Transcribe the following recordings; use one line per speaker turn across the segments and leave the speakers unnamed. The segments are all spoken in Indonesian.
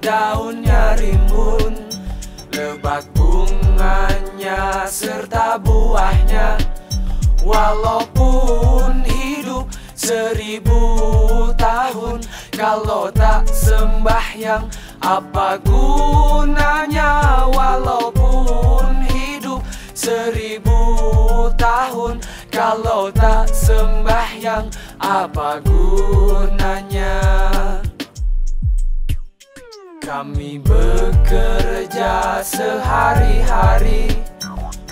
daunnya rimbun Lebat bunganya serta buahnya. Walaupun hidup seribu tahun Kalau tak sembahyang apa gunanya? Walaupun hidup seribu tahun Kalau tak sembahyang apa gunanya Kami bekerja sehari-hari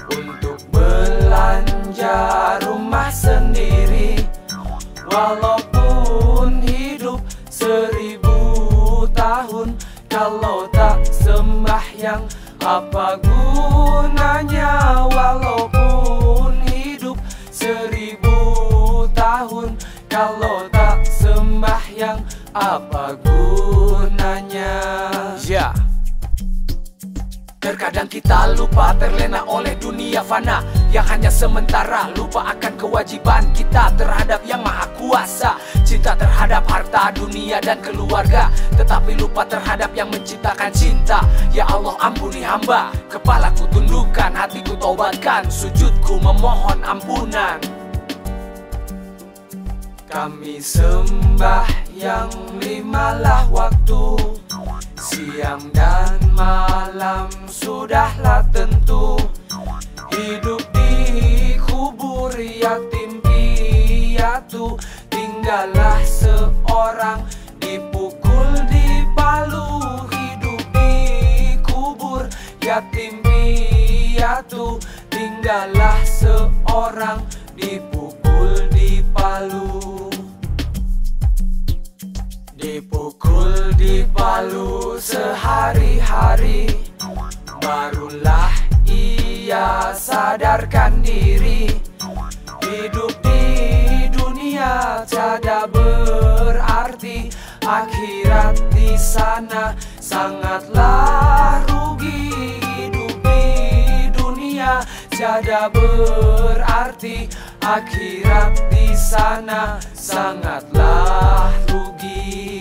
Untuk belanja rumah sendiri. Walaupun hidup seribu tahun Kalau tak sembahyang apa gunanya? Walaupun hidup seribu tahun Kalau apa gunanya? Ya. Yeah. Terkadang kita lupa terlena oleh dunia fana Yang hanya sementara. Lupa akan kewajiban kita terhadap yang maha kuasa. Cinta terhadap harta, dunia dan keluarga. Tetapi lupa terhadap yang menciptakan cinta. Ya Allah ampuni hamba. Kepalaku tundukkan, hatiku tobatkan Sujudku memohon ampunan. Kami sembah yang limalah waktu. Siang dan malam sudahlah tentu. Hidup di kubur yatim piatu. Tinggallah seorang dipukul di palu. Hidup di kubur yatim piatu. Tinggallah seorang dipukul di palu Dipukul di palu sehari-hari Barulah ia sadarkan diri. Hidup di dunia tiada berarti Akhirat di sana sangatlah rugi. Hidup di dunia tiada berarti Akhirat di sana sangatlah rugi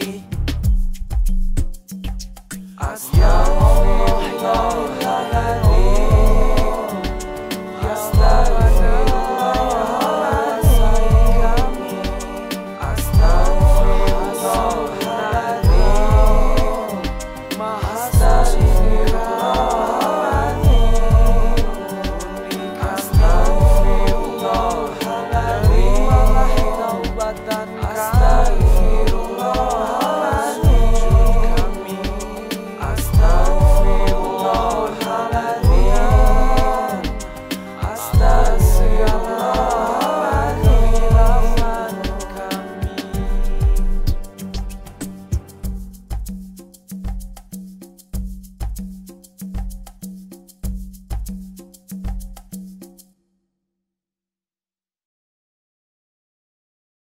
young, young, young.